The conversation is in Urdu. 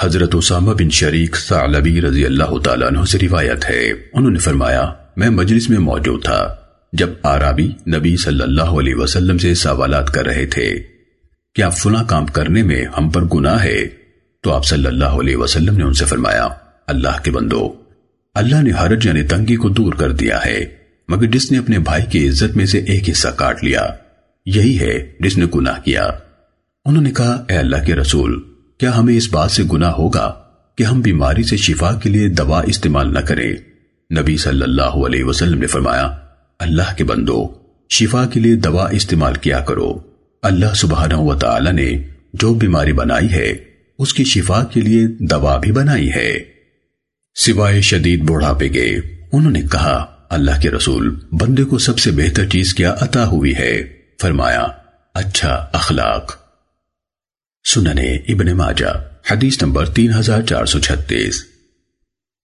حضرت اسامہ بن شریک ثعلبی رضی اللہ تعالیٰ عنہ سے روایت ہے۔ انہوں نے فرمایا، میں مجلس میں موجود تھا، جب آرابی نبی صلی اللہ علیہ وسلم سے سوالات کر رہے تھے، کہ آپ فلاں کام کرنے میں ہم پر گناہ ہے؟ تو آپ صلی اللہ علیہ وسلم نے ان سے فرمایا، اللہ کے بندو، اللہ نے حرج یعنی تنگی کو دور کر دیا ہے، مگر جس نے اپنے بھائی کی عزت میں سے ایک حصہ کاٹ لیا، یہی ہے جس نے گناہ کیا۔ انہوں نے کہا، اے اللہ کے رسول کیا ہمیں اس بات سے گناہ ہوگا کہ ہم بیماری سے شفا کے لیے دوا استعمال نہ کریں؟ نبی صلی اللہ علیہ وسلم نے فرمایا، اللہ کے بندو، شفا کے لیے دوا استعمال کیا کرو۔ اللہ سبحانہ و تعالی نے جو بیماری بنائی ہے، اس کی شفا کے لیے دوا بھی بنائی ہے۔ سوائے شدید بوڑھا پہ گئے انہوں نے کہا، اللہ کے رسول بندے کو سب سے بہتر چیز کیا عطا ہوئی ہے۔ فرمایا اچھا اخلاق۔ سننے ابن ماجہ حدیث نمبر تین ہزار چار سو چھتیس۔